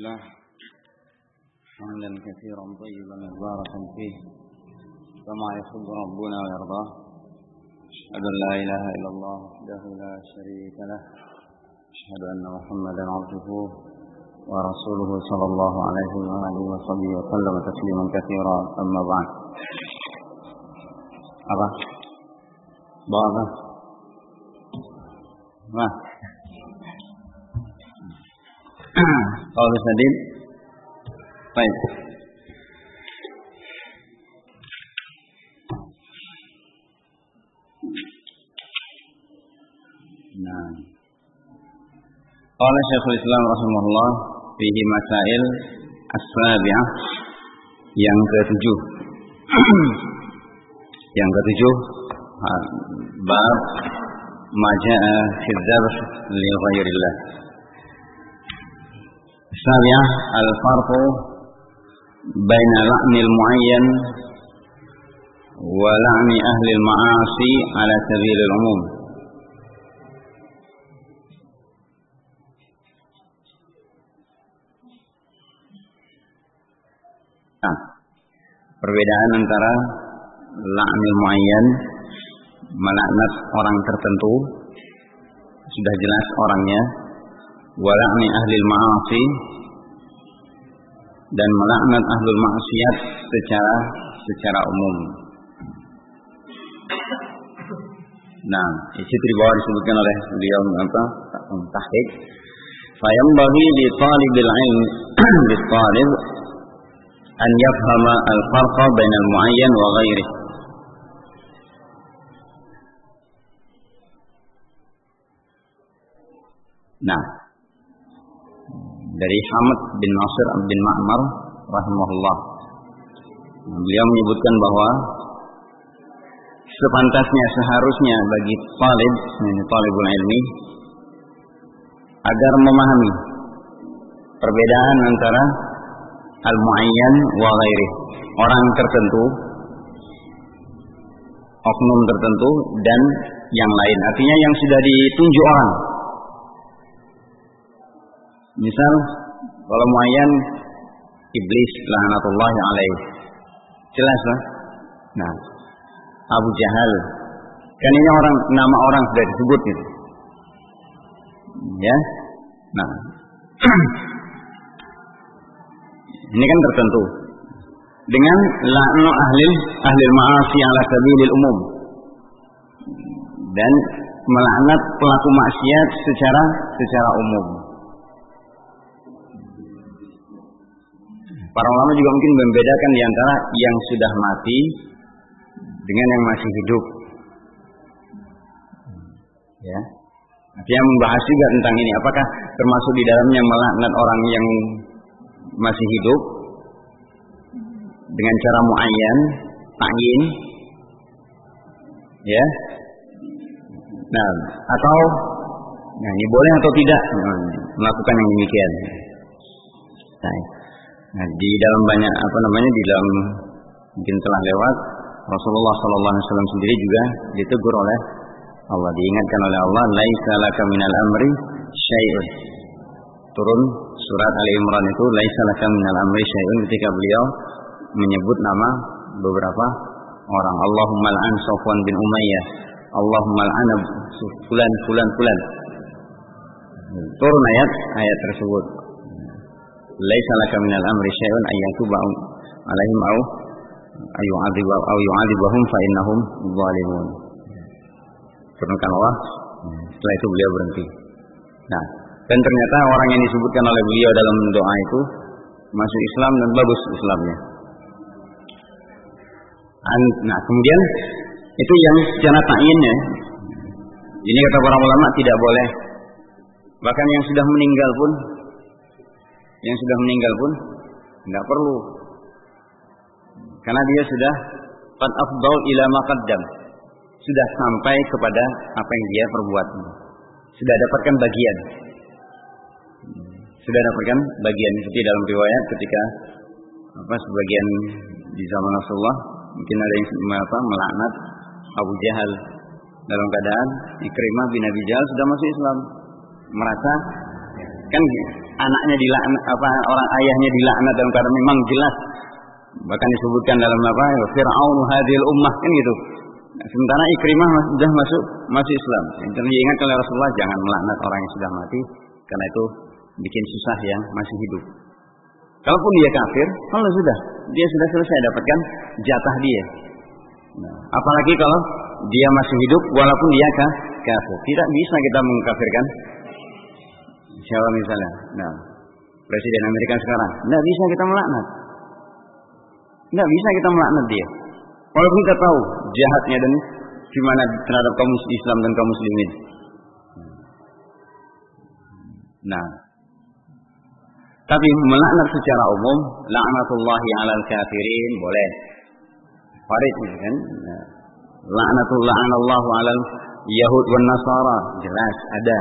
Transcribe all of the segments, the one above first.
لله حمدا كثيرا طيبا مباركا فيه كما يحب ربنا ويرضاه. أشهد أن لا إله إلا الله وحده لا شريك له. أشهد أن محمدا عبده ورسوله صلى الله عليه وآله وصحبه وسلم تسليما كثيرا. أما بعد. apa? Bawa apa? Kalau Sadid Baik. Nah. Qala Syekhul Islam rahimahullah fihi masail as-sabi'ah yang ketujuh. Yang ketujuh bab maja'a fi dzabh li السابعة الفرق بين لعن المعين ولعن أهل المعاصي على سبيل العموم Nah, perbedaan antara la'nil muayyan melaknat orang tertentu sudah jelas orangnya wala'ni ahlil ma'asi dan melaknat ahlul maksiat secara secara umum. Nah, isi di disebutkan oleh beliau apa? Tahqiq. Fayambaghi li talibil ilm li talib an yafhama al-farqa bain al-muayyan wa ghairihi. Nah, dari Hamad bin Nasir bin Ma'mar rahimahullah. Beliau menyebutkan bahwa sepantasnya seharusnya bagi talib, talibul ilmi agar memahami perbedaan antara al-muayyan wa ghairi, orang tertentu, oknum tertentu dan yang lain. Artinya yang sudah ditunjuk orang Misal kalau muayyan iblis laknatullah alaih. Jelas lah. Nah, Abu Jahal. Kan ini orang nama orang sudah disebut gitu. Ya. Nah. ini kan tertentu. Dengan laknu ahli ahli ma'asi ala sabilil umum. Dan melaknat pelaku maksiat secara secara umum. Para ulama juga mungkin membedakan di antara yang sudah mati dengan yang masih hidup. Ya. Artinya membahas juga tentang ini. Apakah termasuk di dalamnya melaknat orang yang masih hidup dengan cara muayyan, ta'yin, ya. Nah, atau nah ini boleh atau tidak melakukan yang demikian. Nah, Nah, di dalam banyak apa namanya di dalam mungkin telah lewat Rasulullah Sallallahu Alaihi Wasallam sendiri juga ditegur oleh Allah. Diingatkan oleh Allah laisa laka minal amri syai'un. Turun surat Ali Imran itu laisa laka minal amri syai'un ketika beliau menyebut nama beberapa orang. Allahumma al'an Safwan bin Umayyah. Allahumma al'an fulan fulan fulan. Turun ayat ayat tersebut laisa laka minal amri syai'un ay yatuba alaihim au ayu adhibu au yu'adhibuhum fa innahum zalimun. Turunkan Allah. Setelah itu beliau berhenti. Nah, dan ternyata orang yang disebutkan oleh beliau dalam doa itu masuk Islam dan bagus Islamnya. Nah, kemudian itu yang secara ta'yinnya. Ini kata para ulama tidak boleh. Bahkan yang sudah meninggal pun yang sudah meninggal pun tidak perlu. Karena dia sudah qad afdal ila maqaddam sudah sampai kepada apa yang dia perbuat. Sudah dapatkan bagian. Sudah dapatkan bagian. Seperti dalam riwayat ketika apa sebagian di zaman Rasulullah mungkin ada yang apa melaknat Abu Jahal dalam keadaan Ikrimah bin Abi Jahal sudah masuk Islam. Merasa kan anaknya dilaknat apa orang ayahnya dilaknat dalam keadaan memang jelas. Bahkan disebutkan dalam apa Fir'aun hadil ummah kan gitu. Sementara Ikrimah sudah masuk masuk Islam. Yang diingat oleh Rasulullah jangan melaknat orang yang sudah mati karena itu bikin susah yang masih hidup. Kalaupun dia kafir kalau sudah dia sudah selesai dapatkan jatah dia. Nah, apalagi kalau dia masih hidup walaupun dia kafir. Tidak bisa kita mengkafirkan siapa misalnya nah presiden Amerika sekarang tidak bisa kita melaknat tidak bisa kita melaknat dia. Walaupun kita tahu jahatnya dan gimana terhadap kaum Islam dan kaum muslimin. Nah, tapi melaknat secara umum, laknatullahi alal kafirin boleh. Farid kan? Nah. Laknatullah anallahu alal Yahud wan Nasara jelas ada.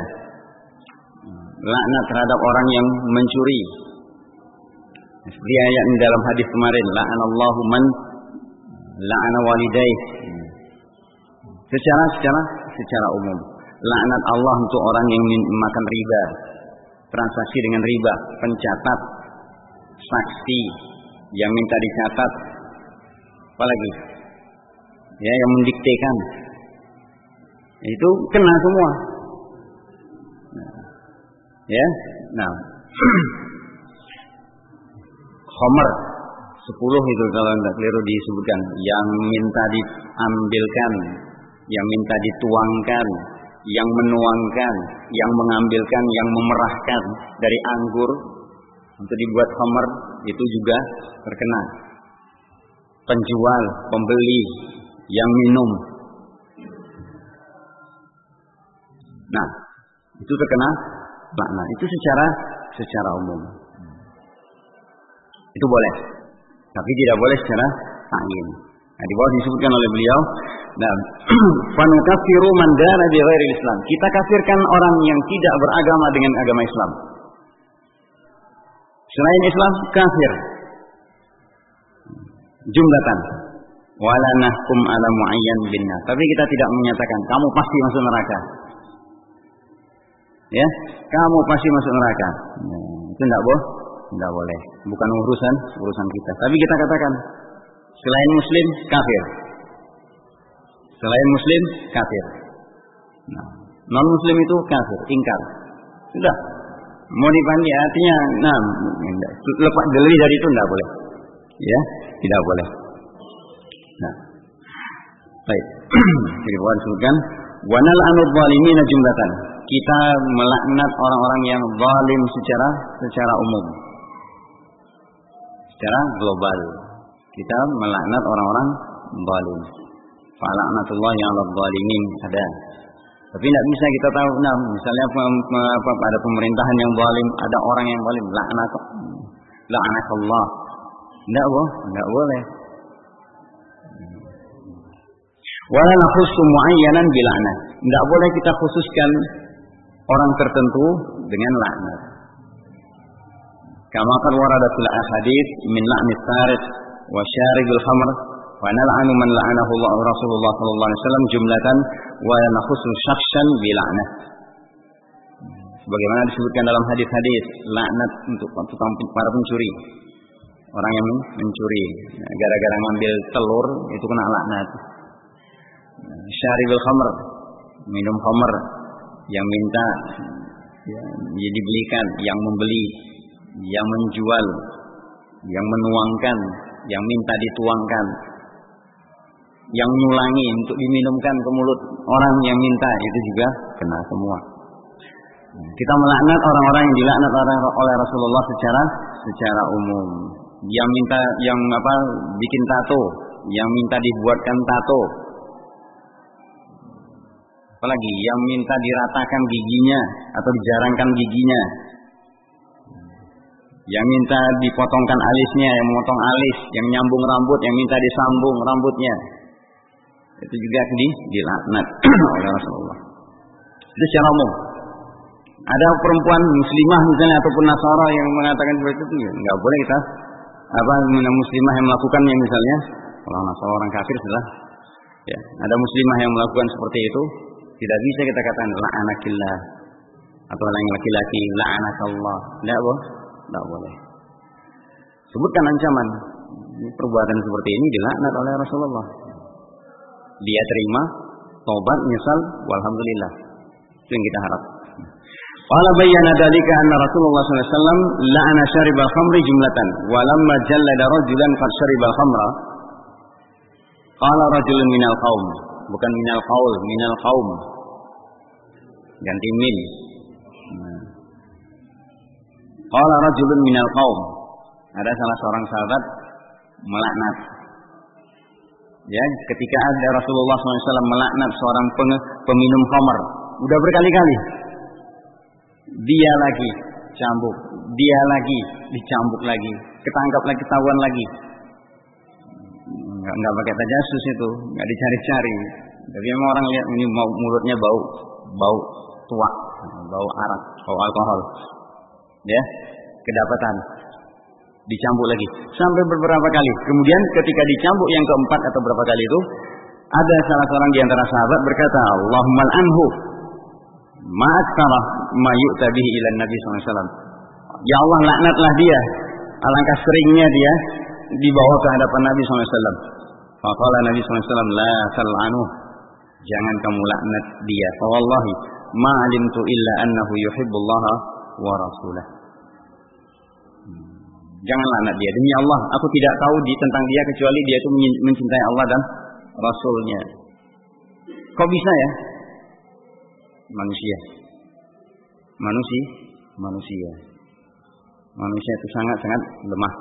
Laknat terhadap orang yang mencuri, seperti ayat dalam hadis kemarin, la'anallahu man la'ana walidayh. Secara secara secara umum, laknat Allah untuk orang yang makan riba, transaksi dengan riba, pencatat, saksi yang minta dicatat, apalagi ya yang mendiktekan. Itu kena semua ya. Nah. Homer sepuluh itu kalau tidak keliru disebutkan. Yang minta diambilkan yang minta dituangkan yang menuangkan yang mengambilkan yang memerahkan dari anggur untuk dibuat homer itu juga terkena. Penjual pembeli yang minum. Nah itu terkena makna itu secara secara umum itu boleh. Tapi tidak boleh secara ta'yin. Nah, di bawah disebutkan oleh beliau, nah, fanukafiru man dana bi Islam. Kita kafirkan orang yang tidak beragama dengan agama Islam. Selain Islam kafir. Jumlatan. Wala nahkum ala muayyan binna. Tapi kita tidak menyatakan kamu pasti masuk neraka. Ya, kamu pasti masuk neraka. Nah, itu tidak boleh. Tidak boleh. Bukan urusan urusan kita. Tapi kita katakan selain muslim kafir. Selain muslim kafir. Nah, non muslim itu kafir, ingkar. Sudah. Mau dipandi artinya nah lepas lebih dari itu tidak boleh. Ya, tidak boleh. Nah. Baik. Jadi bukan sebutkan wanal anud zalimina jumlatan. Kita melaknat orang-orang yang zalim secara secara umum secara global. Kita melaknat orang-orang zalim. Falaknatullah yang zalimin ada. Tapi tidak bisa kita tahu, nah, misalnya pada pemerintahan yang zalim, ada orang yang zalim, laknat, Allah. Tidak boleh, tidak boleh. Wala nakhussu muayyanan bila'nat. Tidak boleh kita khususkan orang tertentu dengan laknat. Kama kan warada fil hadis min la'ni sarif wa syaribul khamr wa nal'anu man la'anahu Allah Rasulullah sallallahu alaihi wasallam jumlatan wa nakhusu syakhsan bi la'nat. Sebagaimana disebutkan dalam hadis-hadis laknat untuk tukang para pencuri. Orang yang mencuri ya, gara-gara ngambil telur itu kena laknat. Nah, syaribul khamr minum khamr yang minta ya, dibelikan yang membeli yang menjual, yang menuangkan, yang minta dituangkan, yang nyulangi untuk diminumkan ke mulut orang yang minta itu juga kena semua. Kita melaknat orang-orang yang dilaknat oleh Rasulullah secara secara umum. Yang minta yang apa bikin tato, yang minta dibuatkan tato. Apalagi yang minta diratakan giginya atau dijarangkan giginya, yang minta dipotongkan alisnya, yang memotong alis, yang nyambung rambut, yang minta disambung rambutnya. Itu juga di dilaknat oleh Rasulullah. Itu secara umum. Ada perempuan muslimah misalnya ataupun nasara yang mengatakan seperti itu, ya, nggak boleh kita apa muslimah yang melakukannya misalnya orang nasara orang kafir sudah ya ada muslimah yang melakukan seperti itu tidak bisa kita katakan anakillah atau yang laki-laki la'anakallah. Tidak boleh. Tidak boleh. Sebutkan ancaman. Perbuatan seperti ini dilaknat oleh Rasulullah. Dia terima, tobat, nyesal, walhamdulillah. Itu yang kita harap. Qala bayyana dalika anna Rasulullah wasallam la'ana syaribal khamri jumlatan wa lamma jallada rajulan qad syaribal khamra qala rajulun minal qaum bukan minal qaul minal qaum. Ganti min. Qala rajulun minal qaum. Ada salah seorang sahabat melaknat. Ya ketika ada Rasulullah SAW melaknat seorang peminum khamar. Udah berkali-kali. Dia lagi cambuk, dia lagi dicambuk lagi, ketangkap lagi, ketahuan lagi. Enggak, enggak pakai tajasus itu, enggak dicari-cari. Tapi memang orang lihat ini mulutnya bau bau tua, bau arak, bau alkohol. Ya, kedapatan. Dicambuk lagi sampai beberapa kali. Kemudian ketika dicambuk yang keempat atau berapa kali itu, ada salah seorang di antara sahabat berkata, Allahumma anhu Ma'aksara ma yu'tabihi ilan Nabi SAW. Ya Allah laknatlah dia. Alangkah seringnya dia dibawa ke hadapan Nabi SAW. Faqala Nabi SAW, La sal'anuh. Jangan kamu laknat dia. Fawallahi, ma'alimtu illa annahu yuhibbullaha wa rasulah. Jangan laknat dia. Demi Allah, aku tidak tahu di, tentang dia kecuali dia itu mencintai Allah dan Rasulnya. Kok bisa ya? manusia. Manusia, manusia. Manusia itu sangat-sangat lemah.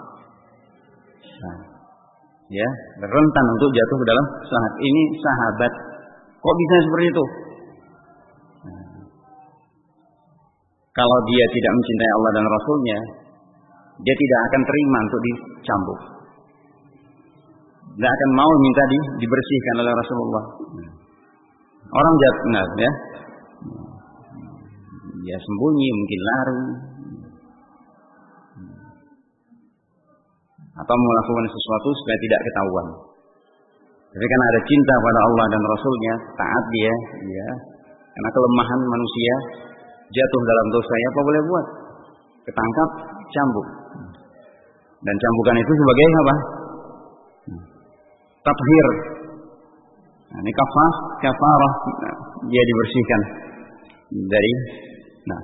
Nah, ya, rentan untuk jatuh ke dalam sahabat. Ini sahabat. Kok bisa seperti itu? Nah, kalau dia tidak mencintai Allah dan Rasulnya, dia tidak akan terima untuk dicambuk. Tidak akan mau minta di, dibersihkan oleh Rasulullah. Orang jatuh, nah, ya, dia sembunyi, mungkin lari. Atau melakukan sesuatu supaya tidak ketahuan. Tapi karena ada cinta pada Allah dan Rasulnya, taat dia, ya. Karena kelemahan manusia jatuh dalam dosa, ya apa boleh buat? Ketangkap, cambuk. Dan cambukan itu sebagai apa? Tathir. Nah, ini kafah, kafarah, nah, dia dibersihkan dari nah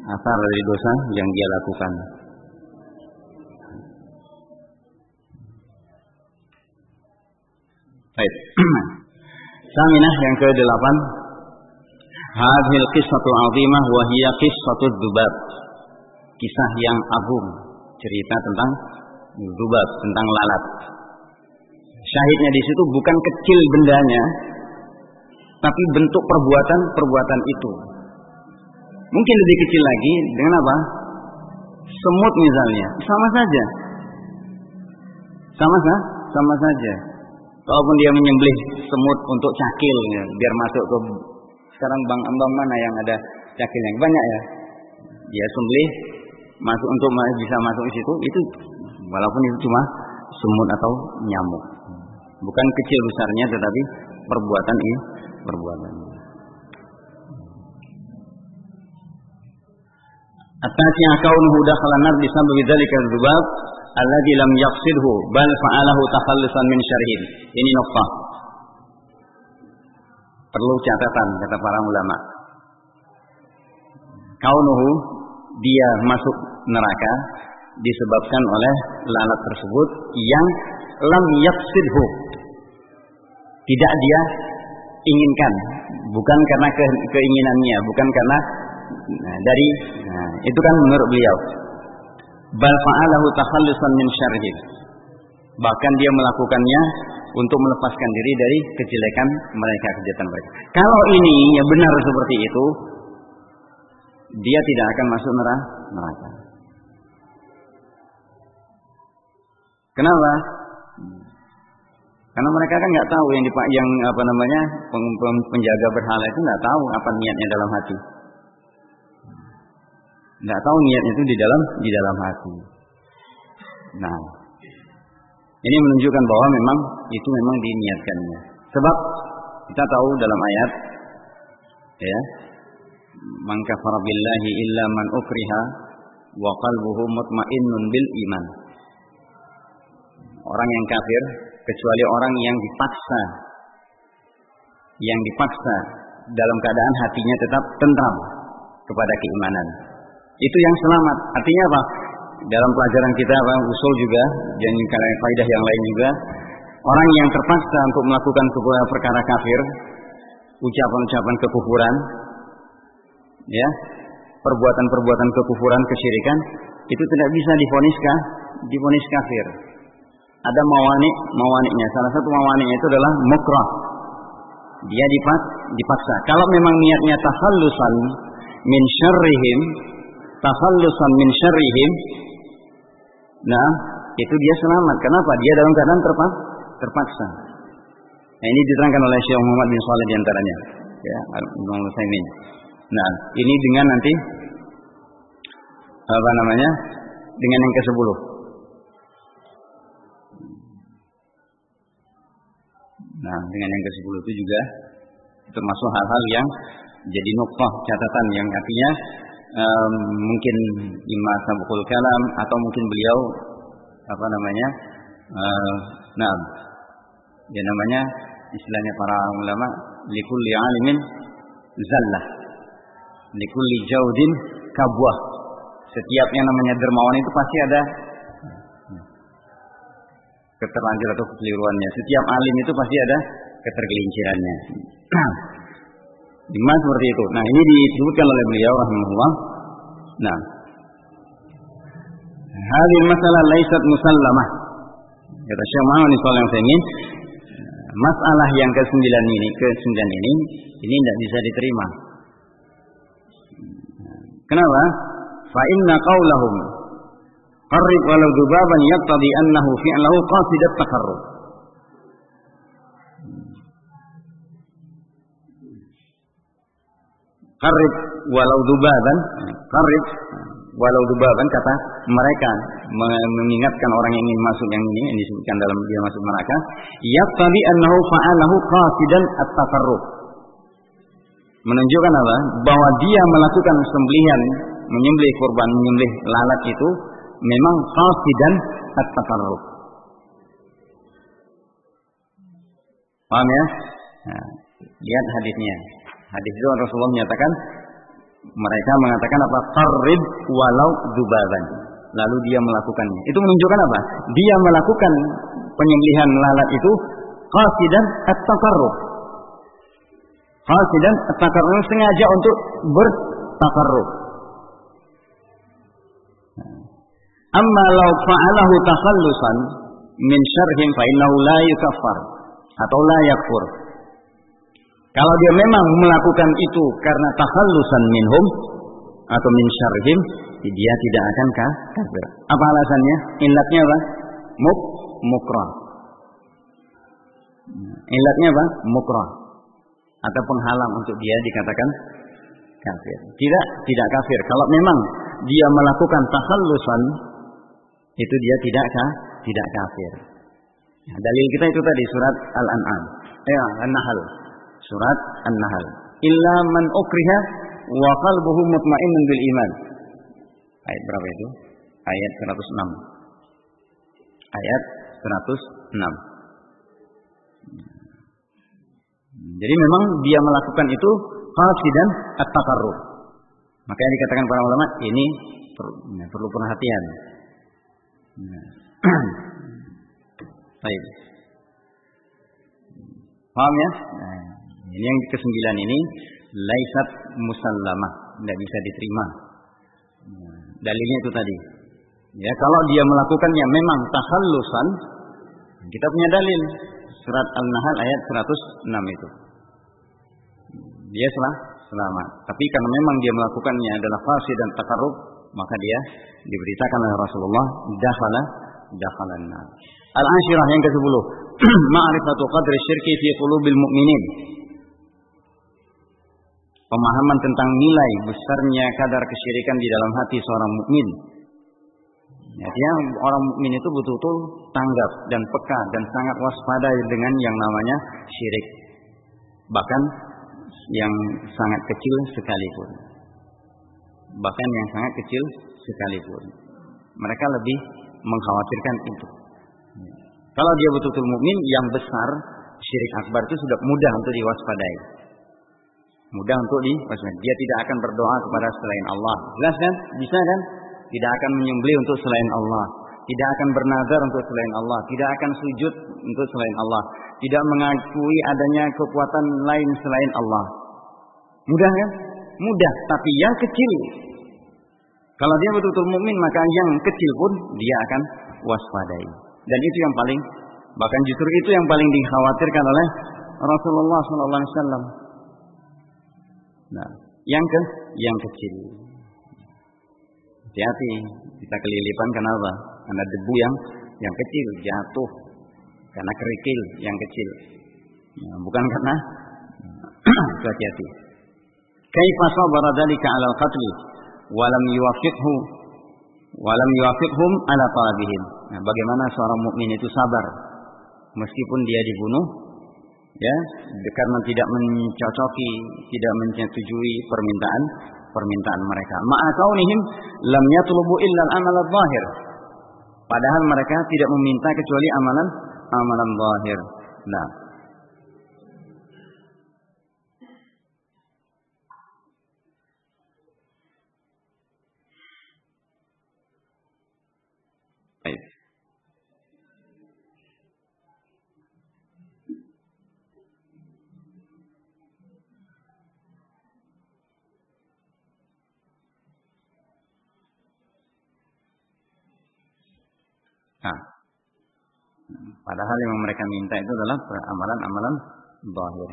asar dari dosa yang dia lakukan. Baik. Saminah yang ke-8 Hadhil qissatul azimah wa hiya qissatul dubab. Kisah yang agung, cerita tentang dubab, tentang lalat. Syahidnya di situ bukan kecil bendanya, tapi bentuk perbuatan-perbuatan itu. Mungkin lebih kecil lagi dengan apa? Semut misalnya, sama saja. Sama sah? Sama saja. Kalaupun dia menyembelih semut untuk cakil, ya, biar masuk ke sekarang bang ambang mana yang ada cakil yang banyak ya. Dia sembelih masuk untuk bisa masuk ke situ itu walaupun itu cuma semut atau nyamuk. Bukan kecil besarnya tetapi perbuatan ini perbuatan. At-tasi'ah kaunuhu dakhala nar bisabab dzalika dzubab alladhi lam yaqsidhu bal fa'alahu takhallusan min syarhin. Ini nuqtah. Perlu catatan kata para ulama. Kaunuhu dia masuk neraka disebabkan oleh lalat tersebut yang lam yaqsidhu. Tidak dia inginkan, bukan karena ke, keinginannya, bukan karena nah, dari nah, itu kan menurut beliau. Bal fa'alahu takhallusan min syarrih. Bahkan dia melakukannya untuk melepaskan diri dari kejelekan mereka, kejahatan mereka. Kalau ini ya benar seperti itu, dia tidak akan masuk neraka. Kenapa? Karena mereka kan nggak tahu yang dipak yang apa namanya penjaga berhala itu nggak tahu apa niatnya dalam hati. Nggak tahu niatnya itu di dalam di dalam hati. Nah, ini menunjukkan bahwa memang itu memang diniatkannya. Sebab kita tahu dalam ayat ya man kafara illa man ukriha wa qalbuhu mutmainnun bil iman. Orang yang kafir kecuali orang yang dipaksa yang dipaksa dalam keadaan hatinya tetap tentram kepada keimanan. Itu yang selamat. Artinya apa? Dalam pelajaran kita apa usul juga dan kaidah yang lain juga orang yang terpaksa untuk melakukan perkara kafir, ucapan-ucapan kekufuran, ya, perbuatan-perbuatan kekufuran, kesyirikan, itu tidak bisa difonis difonis kafir. Ada mawani, mawaniknya. Salah satu mawaniknya itu adalah mukrah. Dia dipaksa. Kalau memang niatnya tahallusan min syarrihim, tahallusan min syarrihim, nah, itu dia selamat. Kenapa? Dia dalam keadaan terpaksa. Nah, ini diterangkan oleh Syekh Muhammad bin Saleh di antaranya. Ya, Ibnu Utsaimin. Nah, ini dengan nanti apa namanya? Dengan yang ke-10. Nah, dengan yang ke-10 itu juga termasuk hal-hal yang jadi nukfah catatan yang artinya um, mungkin imam sabukul kalam atau mungkin beliau apa namanya uh, nah ya namanya istilahnya para ulama likulli alimin zallah likulli jaudin kabwah setiap yang namanya dermawan itu pasti ada keterlanjur atau kekeliruannya. Setiap alim itu pasti ada ketergelincirannya Lima seperti itu. Nah, ini disebutkan oleh beliau rahimahullah. Nah, hadil masalah laisat musallamah. Kata Syekh Muhammad yang saya ingin masalah yang ke sembilan ini, ke sembilan ini, ini tidak bisa diterima. Kenapa? Fa inna qaulahum qarrib walau dubaban yaqtadi annahu fi'lahu qasidat takarrub. Karib walau dubaban, karib walau dubaban kata mereka mengingatkan orang yang ingin masuk yang ini yang disebutkan dalam dia masuk neraka. Yaqtadi annahu fa'alahu qasidan at-tafarruq. Menunjukkan apa? Bahwa dia melakukan sembelihan, menyembelih kurban, menyembelih lalat itu memang qasidan at-tafarruq. Paham ya? Nah, lihat hadisnya. Hadis itu Rasulullah menyatakan mereka mengatakan apa? Qarrib walau dubaban. Lalu dia melakukannya. Itu menunjukkan apa? Dia melakukan penyembelihan lalat itu qasidan at-taqarrub. Qasidan at-taqarrub sengaja untuk bertakarrub. Amma law fa'alahu takhallusan min syarhim fa innahu la yukaffar atau la yakfur. Kalau dia memang melakukan itu karena takhallusan minhum atau min syarhim, dia tidak akan kafir. Apa alasannya? Ilatnya apa? Muk mukrah. Ilatnya apa? Mukrah. Ataupun halam untuk dia dikatakan kafir. Tidak, tidak kafir. Kalau memang dia melakukan takhallusan, itu dia tidak tidak kafir. Dalil kita itu tadi surat Al-An'am. Ya, An-Nahl. Surat An-Nahl. Illa man ukriha wa qalbuhu mutmainnun bil iman. Ayat berapa itu? Ayat 106. Ayat 106. Jadi memang dia melakukan itu qasidan at-taqarrub. Maka yang dikatakan para ulama ini perlu, perlu perhatian. Nah. Baik. Paham ya? Nah. Ini yang kesembilan ini laisat musallamah, tidak bisa diterima. Dalilnya itu tadi. Ya, kalau dia melakukannya memang tahallusan, kita punya dalil surat Al-Nahl ayat 106 itu. Dia salah selamat. Tapi karena memang dia melakukannya adalah fasih dan takarrub, maka dia diberitakan oleh Rasulullah dakhala dakhalan Al-Ashirah yang ke-10. Ma'rifatu qadri syirki fi qulubil mu'minin pemahaman tentang nilai besarnya kadar kesyirikan di dalam hati seorang mukmin. Ya, dia orang mukmin itu betul-betul tanggap dan peka dan sangat waspada dengan yang namanya syirik. Bahkan yang sangat kecil sekalipun. Bahkan yang sangat kecil sekalipun. Mereka lebih mengkhawatirkan itu. Kalau dia betul-betul mukmin yang besar, syirik akbar itu sudah mudah untuk diwaspadai. Mudah untuk diwaspadai. Dia tidak akan berdoa kepada selain Allah. Jelas kan? Bisa kan? Tidak akan menyembelih untuk selain Allah. Tidak akan bernazar untuk selain Allah. Tidak akan sujud untuk selain Allah. Tidak mengakui adanya kekuatan lain selain Allah. Mudah kan? Mudah. Tapi yang kecil. Kalau dia betul-betul mukmin maka yang kecil pun dia akan waspadai. Dan itu yang paling bahkan justru itu yang paling dikhawatirkan oleh Rasulullah SAW. Nah, yang ke yang kecil. Hati-hati, kita kelilipan kenapa? Karena debu yang yang kecil jatuh karena kerikil yang kecil. Nah, bukan karena hati-hati. Kaifa sabara dzalika 'ala al-qatl wa lam yuwaffiqhu wa lam 'ala talabihim. Nah, bagaimana seorang mukmin itu sabar meskipun dia dibunuh ya karena tidak mencocoki, tidak menyetujui permintaan permintaan mereka. Ma'akaunihim lam yatlubu illa al-amal adh-dhahir. Padahal mereka tidak meminta kecuali amalan amalan zahir. Nah, Nah, padahal yang mereka minta itu adalah amalan-amalan zahir.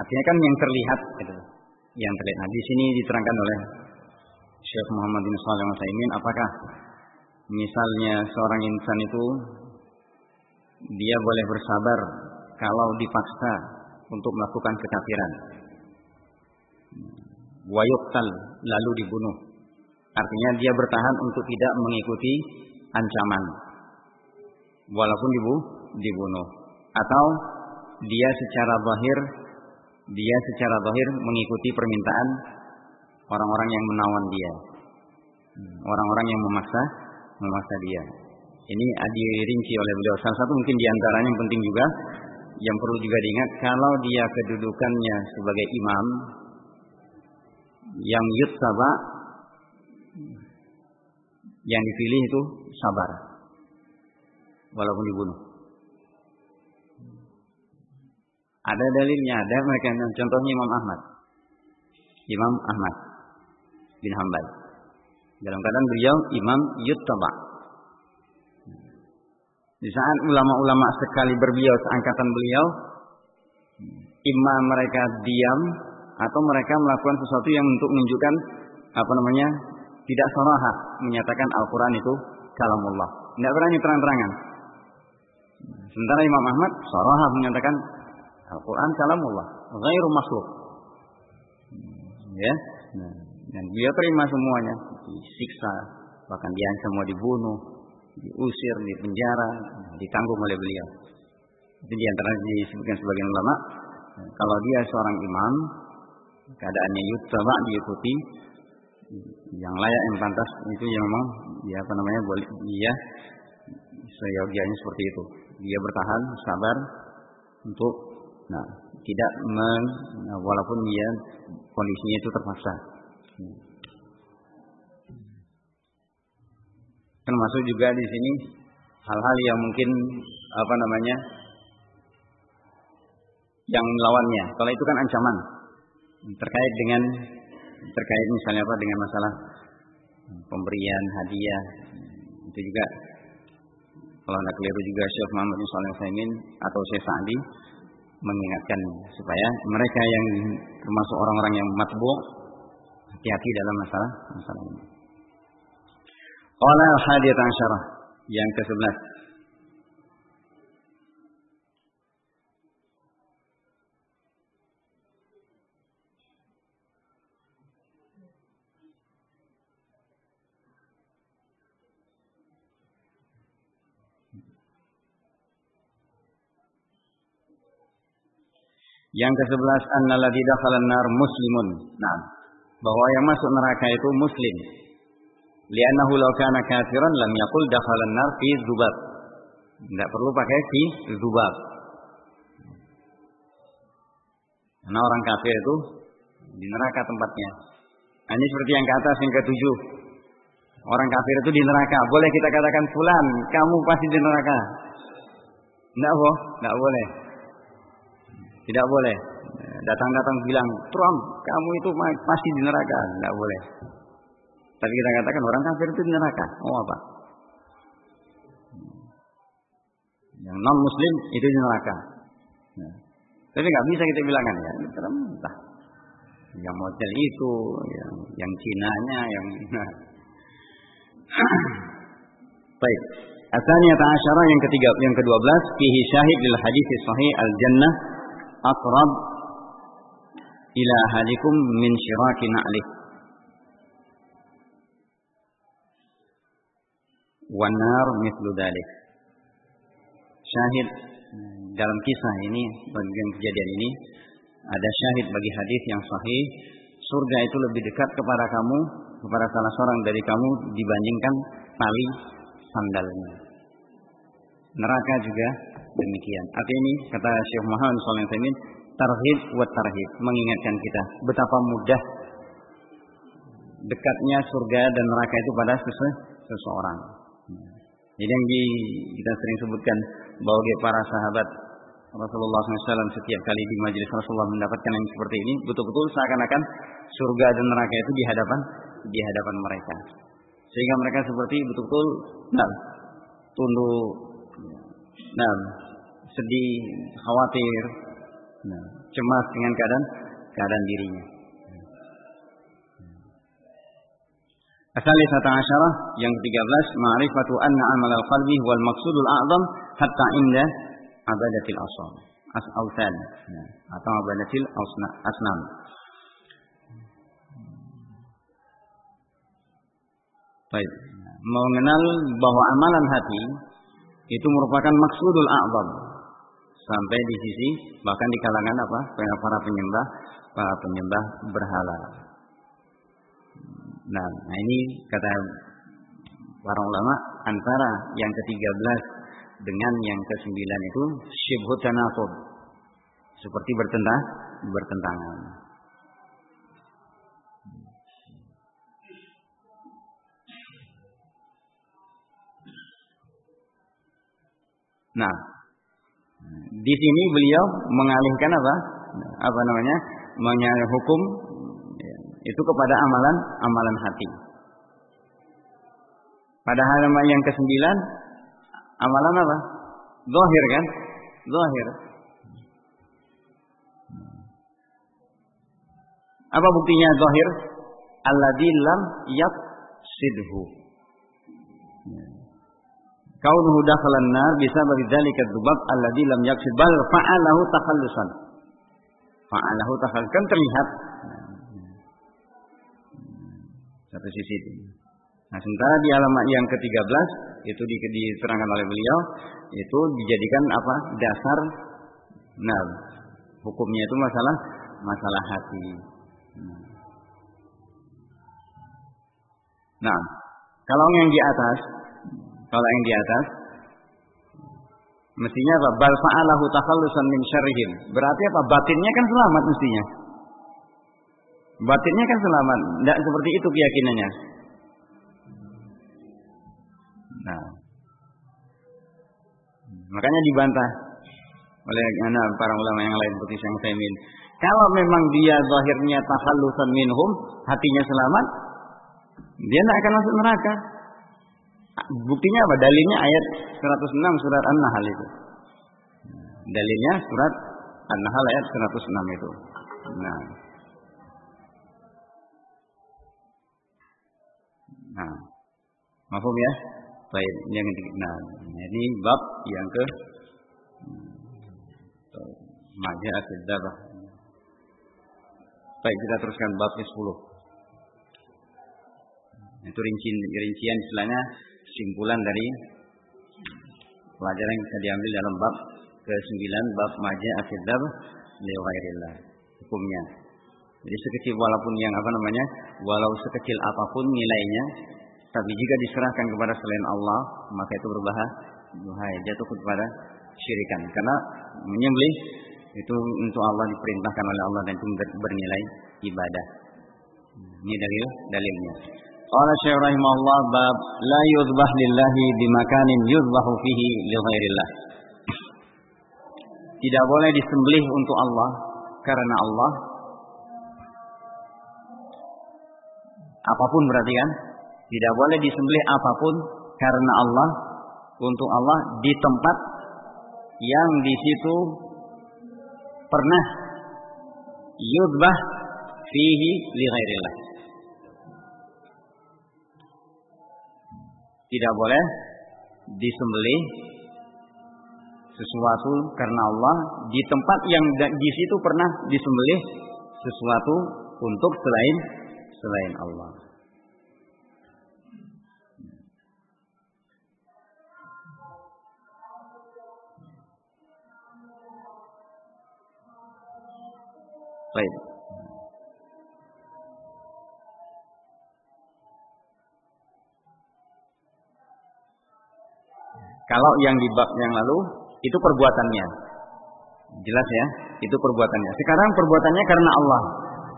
Artinya kan yang terlihat gitu. Yang terlihat. Nah, di sini diterangkan oleh Syekh Muhammad bin Shalih Al apakah misalnya seorang insan itu dia boleh bersabar kalau dipaksa untuk melakukan kekafiran. Wayuktal lalu dibunuh. Artinya dia bertahan untuk tidak mengikuti ancaman. Walaupun dibu dibunuh. Atau dia secara zahir dia secara zahir mengikuti permintaan orang-orang yang menawan dia. Orang-orang yang memaksa memaksa dia. Ini dirinci oleh beliau. Salah satu mungkin di antaranya yang penting juga yang perlu juga diingat kalau dia kedudukannya sebagai imam yang yutsaba yang dipilih itu sabar walaupun dibunuh. Ada dalilnya, ada mereka contohnya Imam Ahmad. Imam Ahmad bin Hambal. Dalam keadaan beliau imam yuttaba. Di saat ulama-ulama sekali berbeliau seangkatan beliau, imam mereka diam atau mereka melakukan sesuatu yang untuk menunjukkan apa namanya tidak sorahah menyatakan Al-Quran itu kalamullah. Tidak berani terang-terangan. Sementara Imam Ahmad sorahah menyatakan Al-Quran kalamullah. Ghairu makhluk. Ya. Dan dia terima semuanya. Disiksa. Bahkan diancam mau dibunuh. Diusir, di penjara. Ditanggung oleh beliau. Itu di antara disebutkan sebagian ulama. Kalau dia seorang imam. Keadaannya yutaba diikuti yang layak yang pantas itu yang memang ya apa namanya boleh dia seyogianya seperti itu. Dia bertahan sabar untuk nah tidak men, nah, walaupun dia kondisinya itu terpaksa. Termasuk juga di sini hal-hal yang mungkin apa namanya yang melawannya. Kalau itu kan ancaman terkait dengan terkait misalnya apa dengan masalah pemberian hadiah. Itu juga. Kalau anda keliru juga Syekh Muhammad bin Shalih atau Syekh Sa'di mengingatkan supaya mereka yang termasuk orang-orang yang matbu hati-hati dalam masalah masalah ini. Qala al-hadiyat asyarah yang ke-11 Yang ke-11 annalladzi dakhalan nar muslimun. Nah, bahwa yang masuk neraka itu muslim. Li'annahu law kana kafiran lam yaqul dakhalan nar fi dzubab. Tidak perlu pakai fi dzubab. Karena orang kafir itu di neraka tempatnya. Ini seperti yang ke atas yang ketujuh. Orang kafir itu di neraka. Boleh kita katakan fulan, kamu pasti di neraka. Tidak boh, tidak boleh. Tidak boleh. Datang-datang bilang, Trump, kamu itu pasti di neraka. Tidak boleh. Tapi kita katakan orang kafir itu di neraka. Oh apa? Yang non muslim itu di neraka. Tapi nggak bisa kita bilangkan ya. Entah. Yang model itu, yang yang Cina-nya, yang Baik. Asaniyata asyara yang ketiga yang ke-12 fihi syahid lil hadis sahih al jannah ila ahadikum min syiraki na'lih. Wan nar mithlu dalik. Syahid dalam kisah ini bagian kejadian ini ada syahid bagi hadis yang sahih surga itu lebih dekat kepada kamu kepada salah seorang dari kamu dibandingkan tali sandalnya. Neraka juga demikian. Artinya ini kata Syekh Muhammad Sallallahu Alaihi tarhib wa tarhib mengingatkan kita betapa mudah dekatnya surga dan neraka itu pada seseorang. Jadi yang kita sering sebutkan bahwa para sahabat Rasulullah SAW setiap kali di majelis Rasulullah mendapatkan yang seperti ini betul-betul seakan-akan surga dan neraka itu di hadapan di hadapan mereka. Sehingga mereka seperti betul-betul nah, tunduk, nah, sedih, khawatir, nah, cemas dengan keadaan keadaan dirinya. Asalisata asyarah yang ke-13 ma'rifatu anna amal al-qalbi wal maqsudul a'zam hatta inda abadatil asam as-awtan atau abadatil asnam Baik. Mengenal bahwa amalan hati itu merupakan maksudul a'zam sampai di sisi bahkan di kalangan apa para penyembah para penyembah berhala. Nah, nah ini kata para ulama antara yang ke-13 dengan yang ke-9 itu syibhut tanafud. Seperti bertentang bertentangan. Nah, di sini beliau mengalihkan apa? Apa namanya? Mengalih hukum ya, itu kepada amalan amalan hati. Pada halaman yang ke-9 amalan apa? Zahir kan? Zahir. Apa buktinya zahir? Alladzi lam yaqsidhu. Kaunuhu dakhalan nar bagi dzalika dzubab alladzi lam yaqsid bal fa'alahu takhallusan. Fa'alahu takhallus kan terlihat. Satu sisi itu. Nah, sementara di alamat yang ke-13 itu diterangkan oleh beliau itu dijadikan apa? dasar nah hukumnya itu masalah masalah hati. Nah, kalau yang di atas kalau yang di atas mestinya apa? Bal fa'alahu takhallusan min syarrihim. Berarti apa? Batinnya kan selamat mestinya. Batinnya kan selamat. Tidak seperti itu keyakinannya. Nah. Makanya dibantah oleh para ulama yang lain seperti Syekh Utsaimin. Kalau memang dia zahirnya takhallusan minhum, hatinya selamat, dia tidak akan masuk neraka. Buktinya apa? Dalilnya ayat 106 surat An-Nahl itu. Dalilnya surat An-Nahl ayat 106 itu. Nah. Nah. Mafhum ya? Baik, yang nah, ini bab yang ke Majah Dzabah. Baik, kita teruskan bab ke-10. Itu rincian rincian istilahnya kesimpulan dari pelajaran yang bisa diambil dalam bab ke-9 bab Majah Dzabah lighairillah hukumnya. Jadi sekecil walaupun yang apa namanya, walau sekecil apa pun nilainya, tapi jika diserahkan kepada selain Allah, maka itu berbahaya, bahaya jatuh kepada syirikan. Karena menyembelih itu untuk Allah diperintahkan oleh Allah dan itu bernilai ibadah. Ini dalil dalilnya. Qala Syekh rahimahullah bab la yuzbah lillahi bimakanin yuzbahu fihi li ghairillah. Tidak boleh disembelih untuk Allah karena Allah apa pun berarti kan? Tidak boleh disembelih apa pun karena Allah untuk Allah di tempat yang di situ pernah yudbah fihi li ghairillah. Tidak boleh disembelih sesuatu karena Allah di tempat yang di situ pernah disembelih sesuatu untuk selain selain Allah. Baik. Kalau yang di bab yang lalu itu perbuatannya. Jelas ya, itu perbuatannya. Sekarang perbuatannya karena Allah.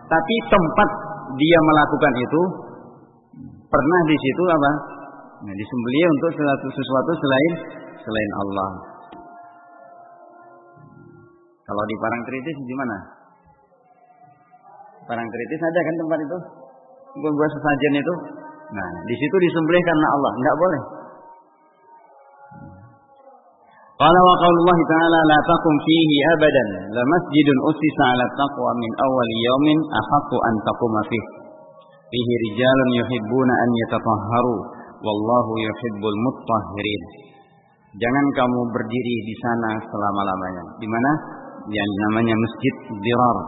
Tapi tempat dia melakukan itu pernah di situ apa? Nah, disembelih untuk sesuatu, sesuatu selain selain Allah. Kalau di Parangtritis di mana? Parangtritis ada kan tempat itu? Buat sesajen itu. Nah, di situ disembelih karena Allah, enggak boleh. Qala wa qaulullah ta'ala la taqum fihi abadan la masjidun usisa 'ala taqwa min awwal yawmin ahaqqu an taquma fihi fihi rijalun yuhibbuna an yatatahharu wallahu yuhibbul mutahhirin Jangan kamu berdiri di sana selama-lamanya. Di mana? Yang namanya Masjid Dirar.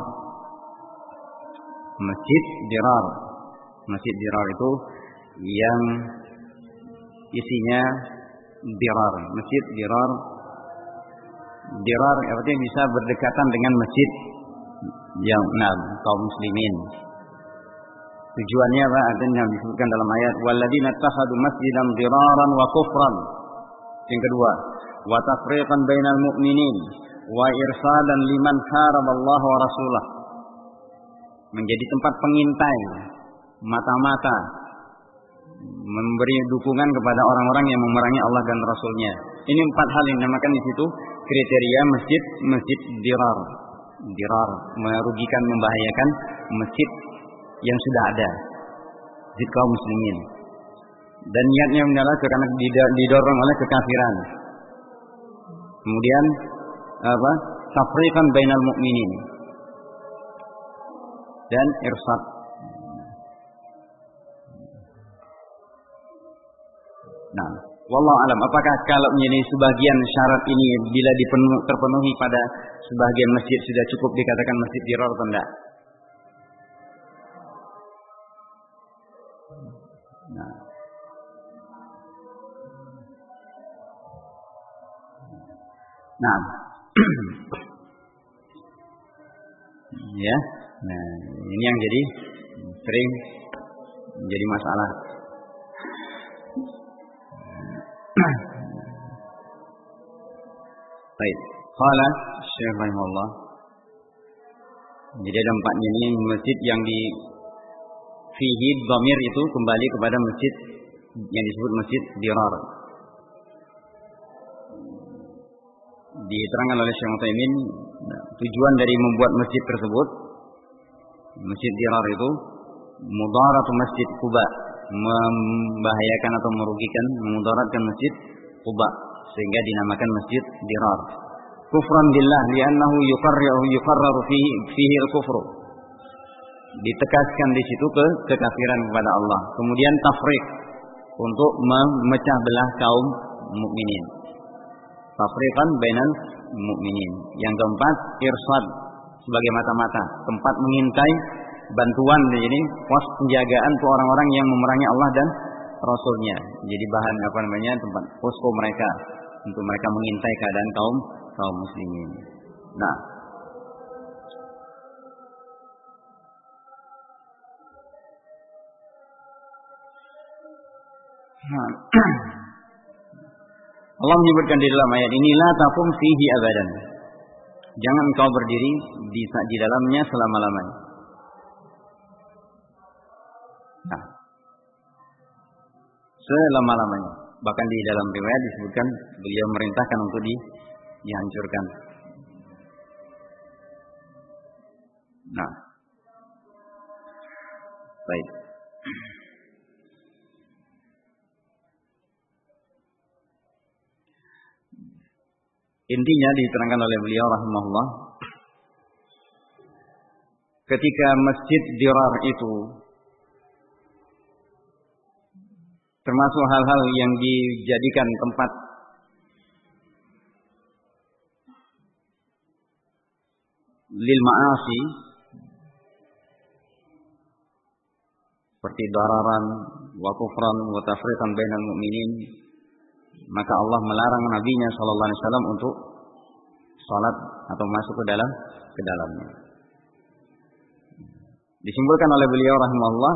Masjid Dirar. Masjid Dirar itu yang isinya Dirar. Masjid Dirar dirar artinya bisa berdekatan dengan masjid yang nah, kaum muslimin. Tujuannya apa? Artinya yang disebutkan dalam ayat walladzina takhadu masjidan diraran wa kufran. Yang kedua, wa tafriqan bainal mu'minin wa irsadan liman Allah wa rasulah. Menjadi tempat pengintai mata-mata memberi dukungan kepada orang-orang yang memerangi Allah dan Rasulnya. Ini empat hal yang dinamakan di situ kriteria masjid masjid dirar. Dirar merugikan membahayakan masjid yang sudah ada. Di kaum muslimin. Dan niatnya adalah karena didorong oleh kekafiran. Kemudian apa? Tafriqan bainal mukminin dan irsad. Nah Wallah alam, apakah kalau menjadi sebagian syarat ini bila terpenuhi pada sebagian masjid sudah cukup dikatakan masjid dirar atau enggak? Nah. Nah. ya. Nah, ini yang jadi sering menjadi masalah Baik. Qala Syekh rahimahullah. Jadi ada empatnya ini masjid yang di fihi dhamir itu kembali kepada masjid yang disebut masjid dirar. Diterangkan oleh Syekh Utsaimin tujuan dari membuat masjid tersebut masjid dirar itu mudarat masjid Kuba membahayakan atau merugikan memudaratkan masjid Kuba sehingga dinamakan masjid dirar. Kufran billah li'annahu yuqarriru yuqarraru fihi fihi al-kufru. Ditekaskan di situ ke kekafiran kepada Allah. Kemudian tafriq untuk memecah belah kaum mukminin. Tafriqan bainal mukminin. Yang keempat, irsad sebagai mata-mata, tempat mengintai bantuan jadi pos penjagaan untuk orang-orang yang memerangi Allah dan Rasulnya. Jadi bahan apa namanya tempat posko mereka untuk mereka mengintai keadaan kaum kaum muslimin. Nah, nah. Allah menyebutkan di dalam ayat ini la taqum fihi abadan. Jangan kau berdiri di, di dalamnya selama-lamanya. Nah, selama-lamanya. Bahkan di dalam riwayat disebutkan beliau merintahkan untuk di dihancurkan. Nah. Baik. Intinya diterangkan oleh beliau rahimahullah ketika masjid Dirar itu termasuk hal-hal yang dijadikan tempat lil ma'asi seperti dararan wa kufran wa tafriqan bainal mu'minin maka Allah melarang nabinya sallallahu alaihi wasallam untuk salat atau masuk ke dalam ke dalamnya disimpulkan oleh beliau rahimahullah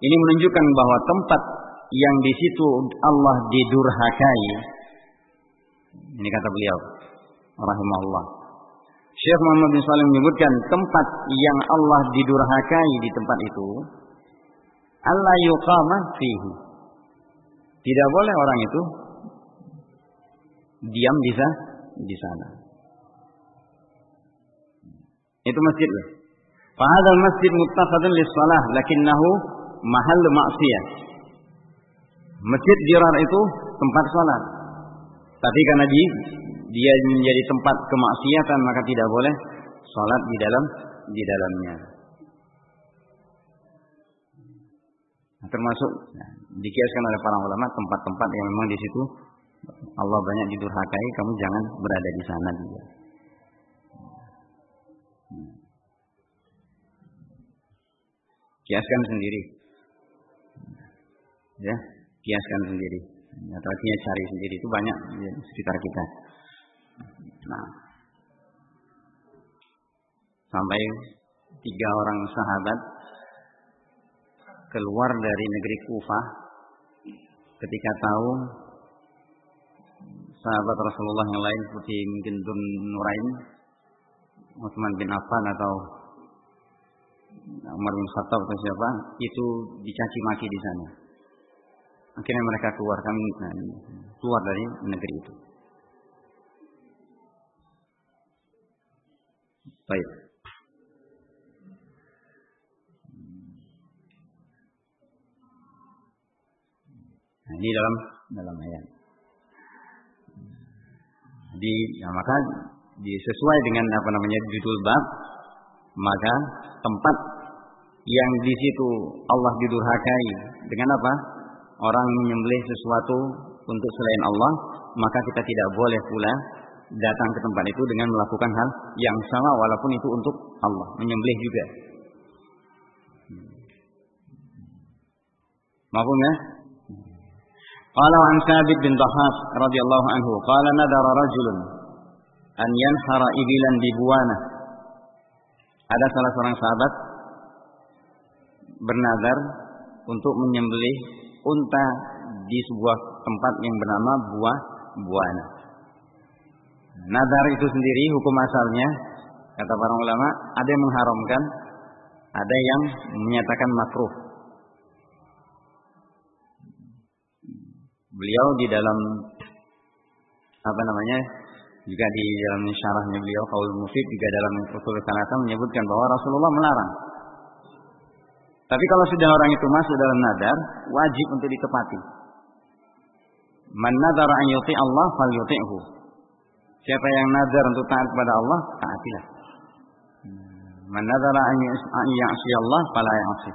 ini menunjukkan bahwa tempat yang di situ Allah didurhakai. Ini kata beliau rahimahullah. Syekh Muhammad bin Salim menyebutkan tempat yang Allah didurhakai di tempat itu Allah yuqama fihi. Tidak boleh orang itu diam di di sana. Itu masjid loh. Fahadal masjid muttafadun lis salah lakinnahu mahal maksiyah. Masjid Dirar itu tempat sholat. Tapi karena dia menjadi tempat kemaksiatan maka tidak boleh sholat di dalam di dalamnya. Nah, termasuk nah, dikiaskan oleh para ulama tempat-tempat yang memang di situ Allah banyak didurhakai, kamu jangan berada di sana juga. Kiaskan sendiri. Ya, kiaskan sendiri atau artinya cari sendiri itu banyak di sekitar kita. Nah, sampai tiga orang sahabat keluar dari negeri Kufah ketika tahu sahabat Rasulullah yang lain seperti mungkin Dun Nurain, Utsman bin Affan atau Umar bin Khattab atau siapa itu dicaci maki di sana. Akhirnya mereka keluar kami nah, keluar dari negeri itu. Baik. Nah, ini dalam dalam ayat. Di ya maka disesuai dengan apa namanya judul bab maka tempat yang di situ Allah didurhakai dengan apa? orang menyembelih sesuatu untuk selain Allah, maka kita tidak boleh pula datang ke tempat itu dengan melakukan hal yang sama walaupun itu untuk Allah, menyembelih juga. Maafum ya? Qala an Sabit bin Dhahab radhiyallahu anhu, qala nadara rajulun an yanhara ibilan di Buwana. Ada salah seorang sahabat bernadar untuk menyembelih unta di sebuah tempat yang bernama buah buana. Nadar itu sendiri hukum asalnya kata para ulama ada yang mengharamkan, ada yang menyatakan makruh. Beliau di dalam apa namanya juga di dalam syarahnya beliau Kaul Mufid juga dalam Usul Sanata menyebutkan bahwa Rasulullah melarang tapi kalau sudah orang itu masuk dalam nadar, wajib untuk ditepati. Man nadara an yuti Allah fal yuti'hu. Siapa yang nadar untuk taat kepada Allah, taatilah. Man nadara an ya'si Allah fala ya'si.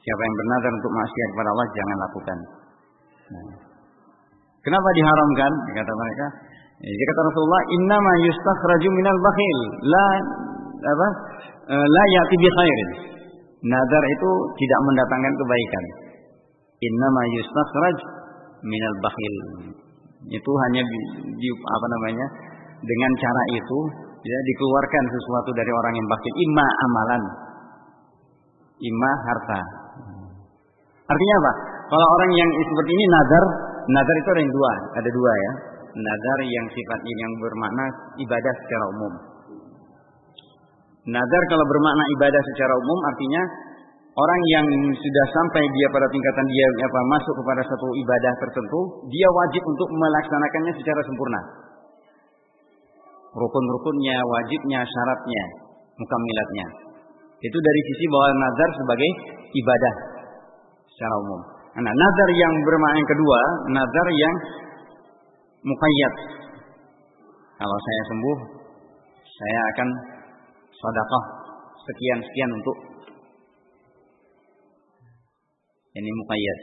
Siapa yang bernadar untuk maksiat kepada Allah, jangan lakukan. Kenapa diharamkan? Kata mereka, Ya, kata Rasulullah, "Inna ma yustakhraju minal bakhil, la apa? Eh, la ya'ti bi khairin." Nadar itu tidak mendatangkan kebaikan. Innama yustakhraj minal bakhil. Itu hanya di, di apa namanya? Dengan cara itu ya dikeluarkan sesuatu dari orang yang bakhil, imma amalan, imma harta. Artinya apa? kalau orang yang seperti ini nazar, nazar itu ada yang dua, ada dua ya. Nazar yang sifatnya yang bermakna ibadah secara umum. Nazar kalau bermakna ibadah secara umum artinya orang yang sudah sampai dia pada tingkatan dia apa masuk kepada satu ibadah tertentu, dia wajib untuk melaksanakannya secara sempurna. Rukun-rukunnya, wajibnya, syaratnya, mukamilatnya. Itu dari sisi bahwa nazar sebagai ibadah secara umum. Nah, nazar yang bermakna yang kedua, nazar yang mukayyad. Kalau saya sembuh, saya akan sedekah sekian-sekian untuk ini mukayyad.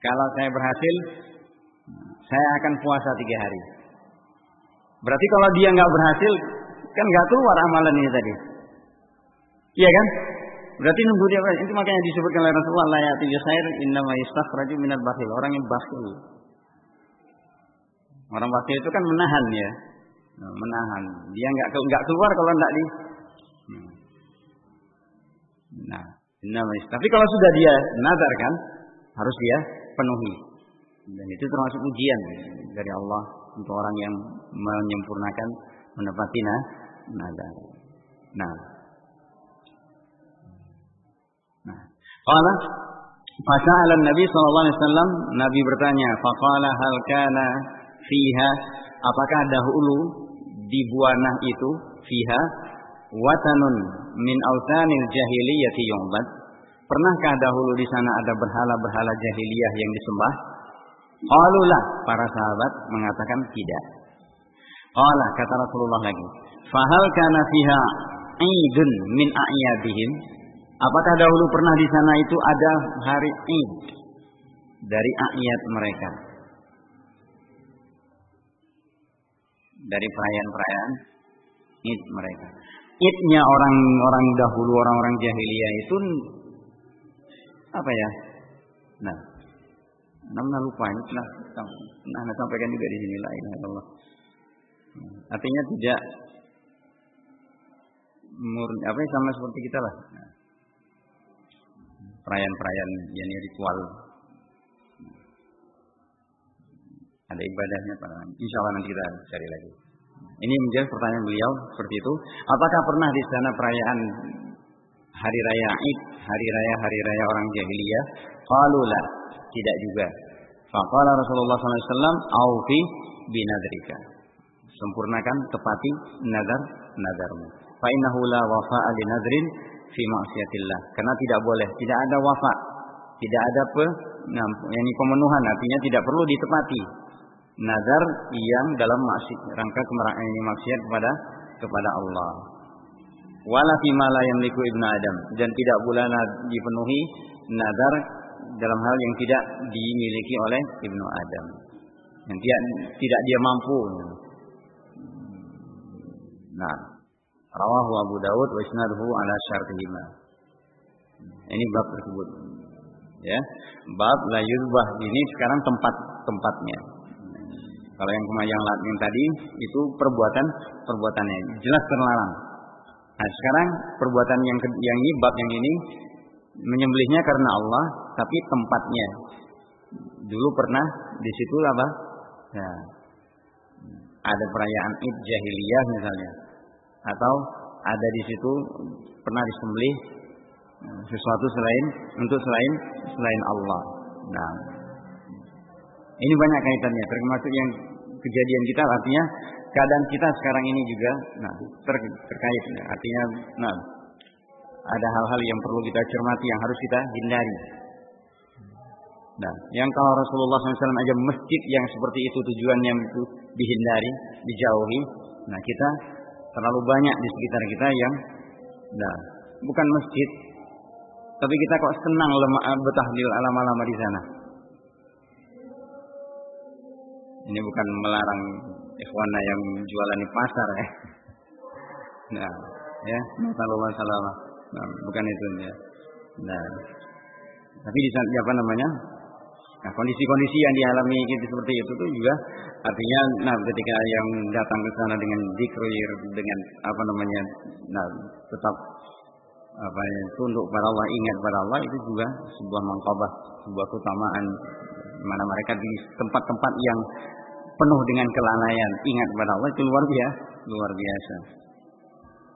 Kalau saya berhasil, saya akan puasa tiga hari. Berarti kalau dia nggak berhasil, kan nggak keluar amalan ini tadi. Iya kan? Berarti nunggu dia itu makanya disebutkan oleh Rasulullah la ya'ti khair inna ma yastakhraju minal bakhil. Orang yang bakhil. Orang bakhil itu kan menahan ya. Nah, menahan. Dia nggak nggak keluar kalau nggak di hmm. Nah, tapi kalau sudah dia nazar kan harus dia penuhi. Dan itu termasuk ujian dari Allah untuk orang yang menyempurnakan menepati nazar. Nah, Qala Fasa'ala Nabi sallallahu alaihi wasallam Nabi bertanya, faqala hal kana fiha apakah dahulu di buanah itu fiha watanun min autanil jahiliyati yu'bad? Pernahkah dahulu di sana ada berhala-berhala jahiliyah yang disembah? Qalulah para sahabat mengatakan tidak. Qala kata Rasulullah lagi, fahal kana fiha idun min a'yadihim Apakah dahulu pernah di sana itu ada hari Id dari ayat mereka? Dari perayaan-perayaan Id mereka. Idnya orang-orang dahulu, orang-orang jahiliyah itu apa ya? Nah, namanya lupa ini pernah nah, sampaikan juga di sini lah ini Allah. Artinya tidak murni apa sama seperti kita lah. Nah, perayaan-perayaan yakni ritual. Ada ibadahnya. Insya Allah nanti kita cari lagi. Ini menjadi pertanyaan beliau seperti itu. Apakah pernah di sana perayaan hari raya Id, hari raya hari raya orang jahiliyah? Qalulah, tidak juga. Faqala Rasulullah SAW, Aufi binadrika. Sempurnakan, tepati nadar, nadarmu. Fa'innahu la wafa'a fi maksiatillah karena tidak boleh tidak ada wafa tidak ada pe nah, yang pemenuhan artinya tidak perlu ditepati nazar yang dalam maksiat rangka ini maksiat kepada kepada Allah wala fi yamliku ibnu adam dan tidak boleh dipenuhi nazar dalam hal yang tidak dimiliki oleh ibnu adam yang tidak tidak dia mampu nah Rawahu Abu Dawud wa isnaduhu ala syartihima. Ini bab tersebut. Ya. Bab la yuzbah ini sekarang tempat tempatnya. Kalau yang yang yang tadi itu perbuatan perbuatannya jelas terlarang. Nah, sekarang perbuatan yang yang ini bab yang ini menyembelihnya karena Allah, tapi tempatnya. Dulu pernah di situ apa? Ya. Ada perayaan Id jahiliyah misalnya atau ada di situ pernah disembelih eh, sesuatu selain untuk selain selain Allah. Nah, ini banyak kaitannya termasuk yang kejadian kita artinya keadaan kita sekarang ini juga nah ter, terkait artinya nah ada hal-hal yang perlu kita cermati yang harus kita hindari. Nah, yang kalau Rasulullah SAW aja masjid yang seperti itu tujuannya itu dihindari, dijauhi. Nah, kita terlalu banyak di sekitar kita yang nah, bukan masjid tapi kita kok senang lemah betah di lama-lama di sana ini bukan melarang ikhwana yang jualan di pasar ya nah ya masalah salah nah, bukan itu ya. Nah. Tapi di apa namanya? Nah, kondisi-kondisi yang dialami gitu seperti itu tuh juga artinya nah ketika yang datang ke sana dengan dikrir dengan apa namanya nah tetap apa ya, tunduk pada Allah, ingat pada Allah itu juga sebuah mangkabah, sebuah keutamaan. Mana mereka di tempat-tempat yang penuh dengan kelalaian, ingat pada Allah itu luar biasa, luar biasa.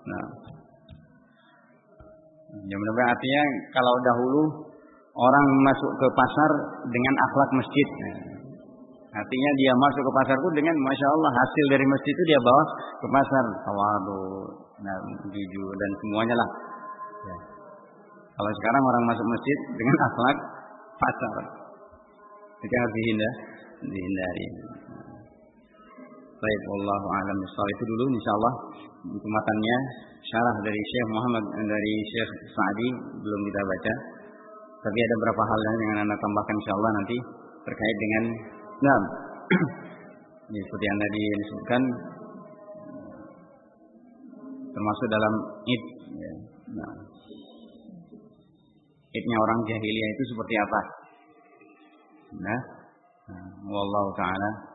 Nah, ya mudah artinya kalau dahulu orang masuk ke pasar dengan akhlak masjid. Artinya dia masuk ke pasar pun dengan masya Allah hasil dari masjid itu dia bawa ke pasar, tawadu, nah, jujur dan semuanya lah. Ya. Kalau sekarang orang masuk masjid dengan akhlak pasar, itu harus dihindar, dihindari. Baik, Allah alam soal itu dulu, insya Allah untuk matanya syarah dari Syekh Muhammad dari Syekh Sa'di belum kita baca. Tapi ada beberapa hal yang dengan anda tambahkan insya Allah nanti terkait dengan Nah, ini seperti yang tadi disebutkan termasuk dalam id. Ya. Nah, idnya orang jahiliyah itu seperti apa? Nah, nah wallahu taala